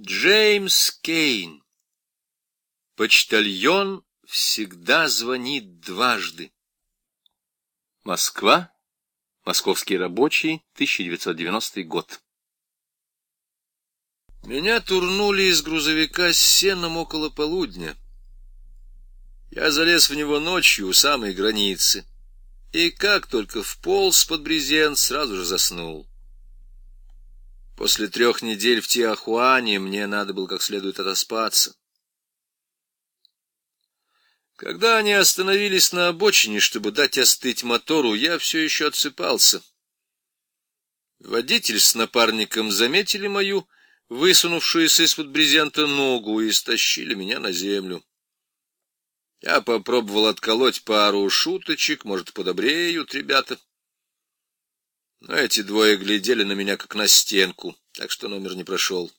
Джеймс Кейн. Почтальон всегда звонит дважды. Москва. Московский рабочий, 1990 год. Меня турнули из грузовика с сеном около полудня. Я залез в него ночью у самой границы, и как только вполз под брезент, сразу же заснул. После трех недель в Тиахуане мне надо было как следует отоспаться. Когда они остановились на обочине, чтобы дать остыть мотору, я все еще отсыпался. Водитель с напарником заметили мою высунувшуюся из-под брезента ногу и стащили меня на землю. Я попробовал отколоть пару шуточек, может, подобреют ребята. Но эти двое глядели на меня, как на стенку, так что номер не прошел.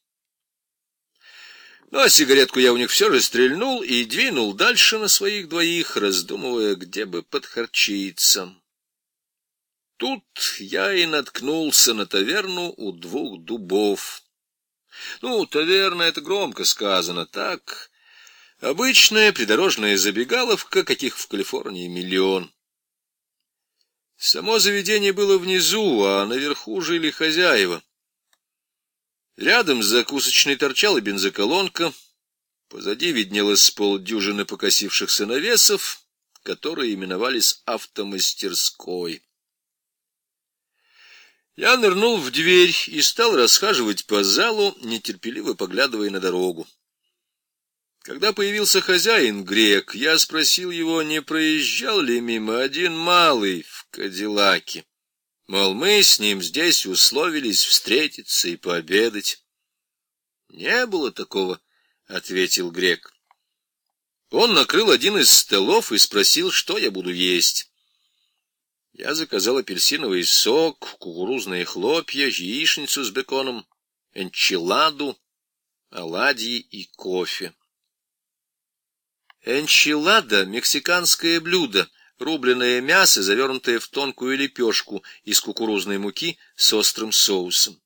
Ну, а сигаретку я у них все же стрельнул и двинул дальше на своих двоих, раздумывая, где бы подхарчиться. Тут я и наткнулся на таверну у двух дубов. Ну, таверна — это громко сказано, так... Обычная придорожная забегаловка, каких в Калифорнии миллион. Само заведение было внизу, а наверху жили хозяева. Рядом с закусочной торчала бензоколонка, позади виднелось полдюжины покосившихся навесов, которые именовались автомастерской. Я нырнул в дверь и стал расхаживать по залу, нетерпеливо поглядывая на дорогу. Когда появился хозяин грек, я спросил его, не проезжал ли мимо один малый в Кадиллаке. Мол, мы с ним здесь условились встретиться и пообедать. — Не было такого, — ответил грек. Он накрыл один из столов и спросил, что я буду есть. Я заказал апельсиновый сок, кукурузные хлопья, яичницу с беконом, энчиладу, оладьи и кофе. Энчилада — мексиканское блюдо, рубленое мясо, завернутое в тонкую лепешку из кукурузной муки с острым соусом.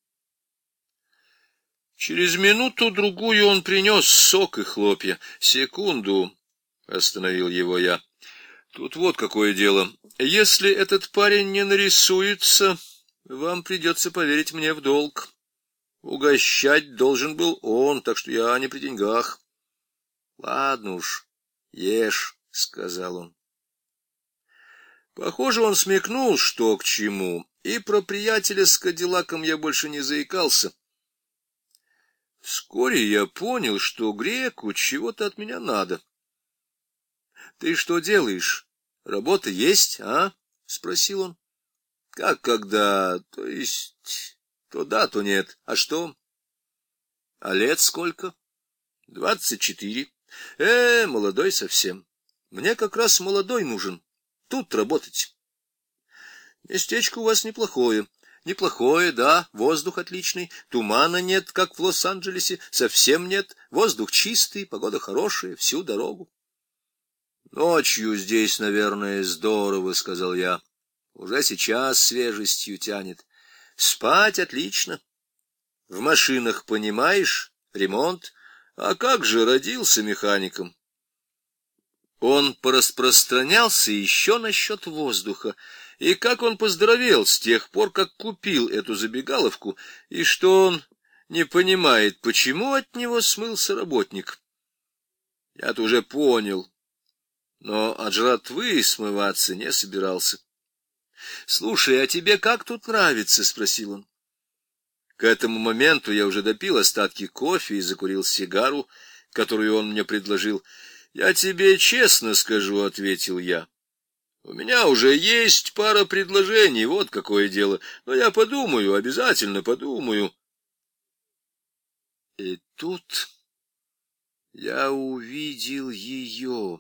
Через минуту-другую он принес сок и хлопья. «Секунду», — остановил его я. «Тут вот какое дело. Если этот парень не нарисуется, вам придется поверить мне в долг. Угощать должен был он, так что я не при деньгах». «Ладно уж». Ешь, — сказал он. Похоже, он смекнул, что к чему, и про приятеля с Кадиллаком я больше не заикался. Вскоре я понял, что греку чего-то от меня надо. — Ты что делаешь? Работа есть, а? — спросил он. — Как когда? То есть, то да, то нет. А что? — А лет сколько? — Двадцать четыре. Э, молодой совсем. Мне как раз молодой нужен. Тут работать. Местечко у вас неплохое. Неплохое, да, воздух отличный. Тумана нет, как в Лос-Анджелесе, совсем нет. Воздух чистый, погода хорошая, всю дорогу. Ночью здесь, наверное, здорово, — сказал я. Уже сейчас свежестью тянет. Спать отлично. В машинах, понимаешь, ремонт, а как же родился механиком? Он пораспространялся еще насчет воздуха, и как он поздоровел с тех пор, как купил эту забегаловку, и что он не понимает, почему от него смылся работник. Я-то уже понял, но от жратвы смываться не собирался. — Слушай, а тебе как тут нравится? — спросил он. К этому моменту я уже допил остатки кофе и закурил сигару, которую он мне предложил. «Я тебе честно скажу», — ответил я. «У меня уже есть пара предложений, вот какое дело. Но я подумаю, обязательно подумаю». И тут я увидел ее.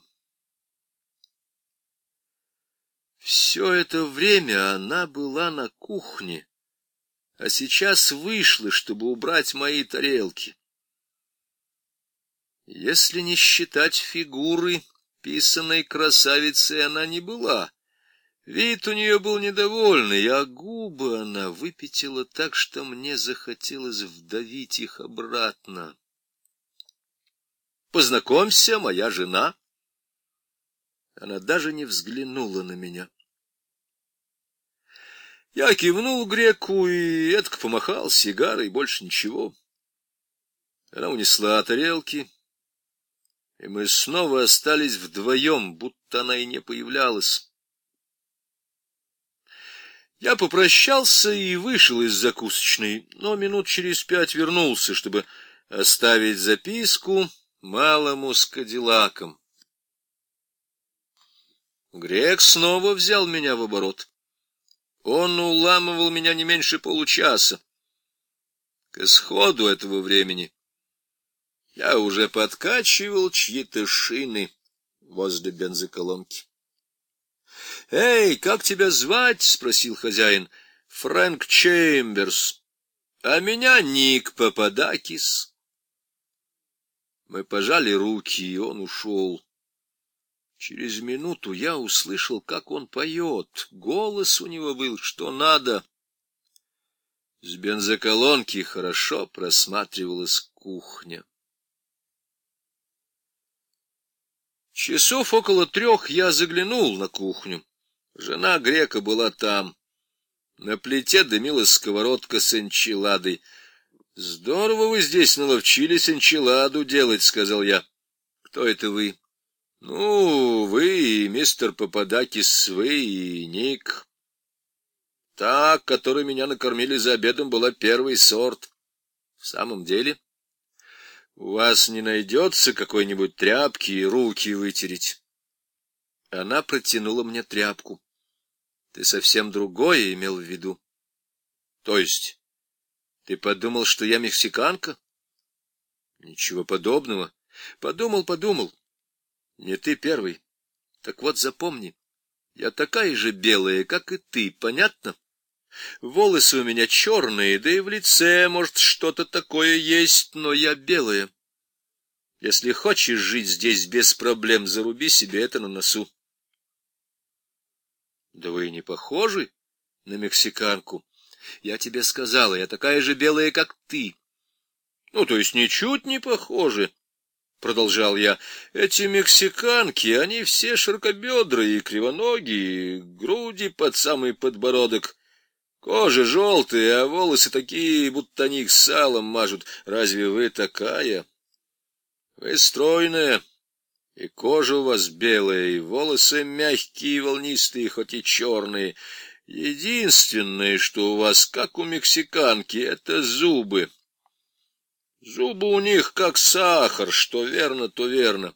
Все это время она была на кухне а сейчас вышла, чтобы убрать мои тарелки. Если не считать фигуры, писаной красавицей она не была. Вид у нее был недовольный, а губы она выпятила так, что мне захотелось вдавить их обратно. «Познакомься, моя жена». Она даже не взглянула на меня. Я кивнул греку и эдак помахал сигарой, больше ничего. Она унесла тарелки, и мы снова остались вдвоем, будто она и не появлялась. Я попрощался и вышел из закусочной, но минут через пять вернулся, чтобы оставить записку малому с кадиллаком. Грек снова взял меня в оборот. Он уламывал меня не меньше получаса. К исходу этого времени я уже подкачивал чьи-то шины возле бензоколонки. — Эй, как тебя звать? — спросил хозяин. — Фрэнк Чемберс. А меня Ник Пападакис. Мы пожали руки, и он ушел. Через минуту я услышал, как он поет. Голос у него был, что надо. С бензоколонки хорошо просматривалась кухня. Часов около трех я заглянул на кухню. Жена грека была там. На плите дымилась сковородка с энчиладой. — Здорово вы здесь наловчились энчиладу делать, — сказал я. — Кто это вы? — Ну, вы и мистер Пападакис, вы и Ник. Та, которой меня накормили за обедом, была первый сорт. — В самом деле? — У вас не найдется какой-нибудь тряпки и руки вытереть? Она протянула мне тряпку. Ты совсем другое имел в виду. То есть, ты подумал, что я мексиканка? Ничего подобного. Подумал, подумал. Не ты первый. Так вот запомни, я такая же белая, как и ты, понятно? Волосы у меня черные, да и в лице, может, что-то такое есть, но я белая. Если хочешь жить здесь без проблем, заруби себе это на носу. Да вы не похожи на мексиканку. Я тебе сказала, я такая же белая, как ты. Ну, то есть ничуть не похожи, — продолжал я. Эти мексиканки, они все широкобедрые и кривоногие, груди под самый подбородок. Кожа желтая, а волосы такие, будто они их салом мажут. Разве вы такая? Вы стройная, и кожа у вас белая, и волосы мягкие, волнистые, хоть и черные. Единственное, что у вас, как у мексиканки, это зубы. Зубы у них как сахар, что верно, то верно.